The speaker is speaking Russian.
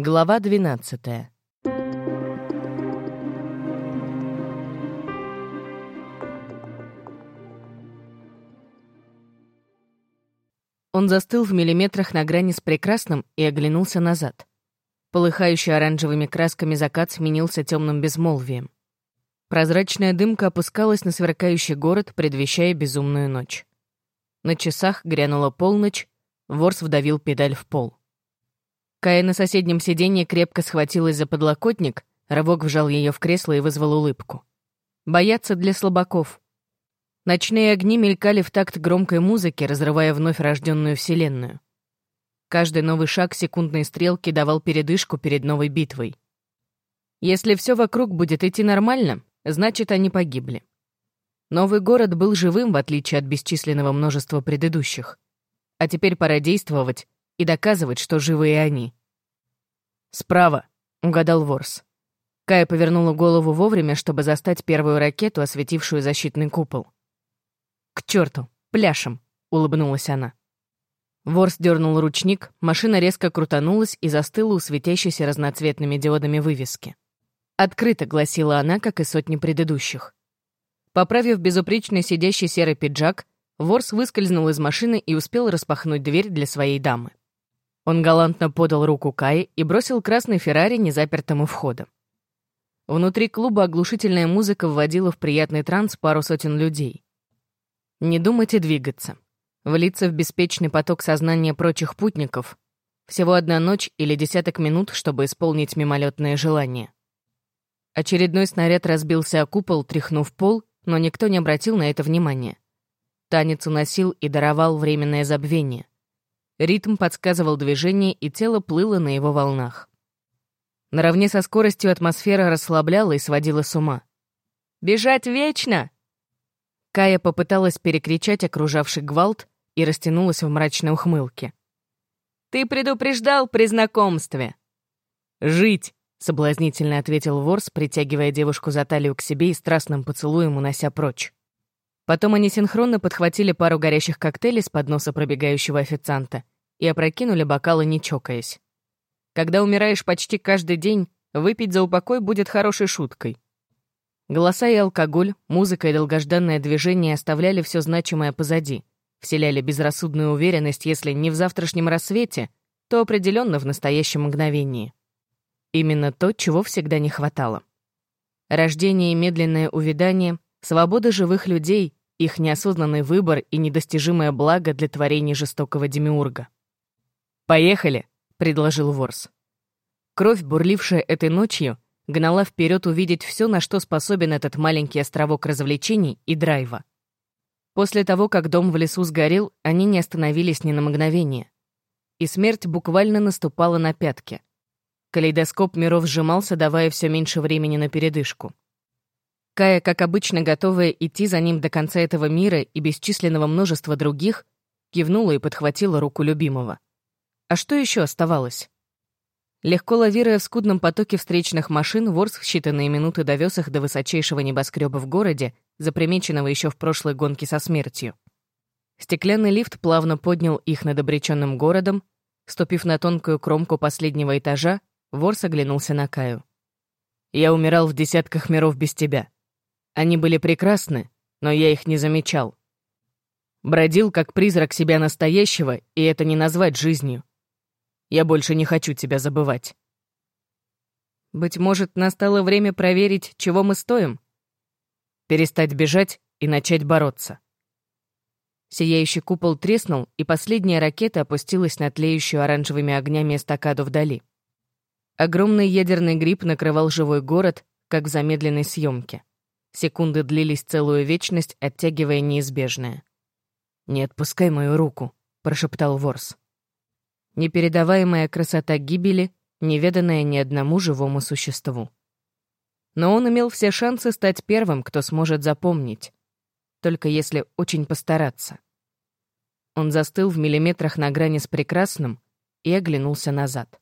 Глава 12 Он застыл в миллиметрах на грани с прекрасным и оглянулся назад. Полыхающий оранжевыми красками закат сменился темным безмолвием. Прозрачная дымка опускалась на сверкающий город, предвещая безумную ночь. На часах грянула полночь, Ворс вдавил педаль в пол. Кая на соседнем сиденье крепко схватилась за подлокотник, рывок вжал ее в кресло и вызвал улыбку. Бояться для слабаков. Ночные огни мелькали в такт громкой музыки, разрывая вновь рожденную вселенную. Каждый новый шаг секундной стрелки давал передышку перед новой битвой. Если все вокруг будет идти нормально, значит, они погибли. Новый город был живым, в отличие от бесчисленного множества предыдущих. А теперь пора действовать и доказывать, что живые они. «Справа», — угадал Ворс. Кая повернула голову вовремя, чтобы застать первую ракету, осветившую защитный купол. «К черту, пляшем», — улыбнулась она. Ворс дернул ручник, машина резко крутанулась и застыла у светящейся разноцветными диодами вывески. «Открыто», — гласила она, как и сотни предыдущих. Поправив безупречный сидящий серый пиджак, Ворс выскользнул из машины и успел распахнуть дверь для своей дамы. Он галантно подал руку Кае и бросил красный Феррари незапертым у входа. Внутри клуба оглушительная музыка вводила в приятный транс пару сотен людей. Не думать и двигаться. Влиться в беспечный поток сознания прочих путников. Всего одна ночь или десяток минут, чтобы исполнить мимолетное желание. Очередной снаряд разбился о купол, тряхнув пол, но никто не обратил на это внимания. Танец уносил и даровал временное забвение. Ритм подсказывал движение, и тело плыло на его волнах. Наравне со скоростью атмосфера расслабляла и сводила с ума. «Бежать вечно!» Кая попыталась перекричать окружавший гвалт и растянулась в мрачной ухмылке. «Ты предупреждал при знакомстве!» «Жить!» — соблазнительно ответил Ворс, притягивая девушку за талию к себе и страстным поцелуем унося прочь. Потом они синхронно подхватили пару горящих коктейлей с подноса пробегающего официанта и опрокинули бокалы, не чокаясь. Когда умираешь почти каждый день, выпить за упокой будет хорошей шуткой. Голоса и алкоголь, музыка и долгожданное движение оставляли все значимое позади, вселяли безрассудную уверенность, если не в завтрашнем рассвете, то определенно в настоящем мгновении. Именно то, чего всегда не хватало. Рождение и медленное увядание, свобода живых людей, их неосознанный выбор и недостижимое благо для творений жестокого демиурга. «Поехали!» — предложил Ворс. Кровь, бурлившая этой ночью, гнала вперед увидеть все, на что способен этот маленький островок развлечений и драйва. После того, как дом в лесу сгорел, они не остановились ни на мгновение. И смерть буквально наступала на пятки. Калейдоскоп миров сжимался, давая все меньше времени на передышку. Кая, как обычно готовая идти за ним до конца этого мира и бесчисленного множества других, кивнула и подхватила руку любимого. А что еще оставалось? Легко лавируя в скудном потоке встречных машин, Ворс в считанные минуты довез их до высочайшего небоскреба в городе, запримеченного еще в прошлой гонке со смертью. Стеклянный лифт плавно поднял их над обреченным городом. Ступив на тонкую кромку последнего этажа, Ворс оглянулся на Каю. «Я умирал в десятках миров без тебя. Они были прекрасны, но я их не замечал. Бродил как призрак себя настоящего, и это не назвать жизнью. Я больше не хочу тебя забывать. Быть может, настало время проверить, чего мы стоим? Перестать бежать и начать бороться. Сияющий купол треснул, и последняя ракета опустилась на тлеющую оранжевыми огнями эстакаду вдали. Огромный ядерный гриб накрывал живой город, как в замедленной съемке. Секунды длились целую вечность, оттягивая неизбежное. «Не отпускай мою руку», — прошептал Ворс. Непередаваемая красота гибели, неведанная ни одному живому существу. Но он имел все шансы стать первым, кто сможет запомнить. Только если очень постараться. Он застыл в миллиметрах на грани с прекрасным и оглянулся назад.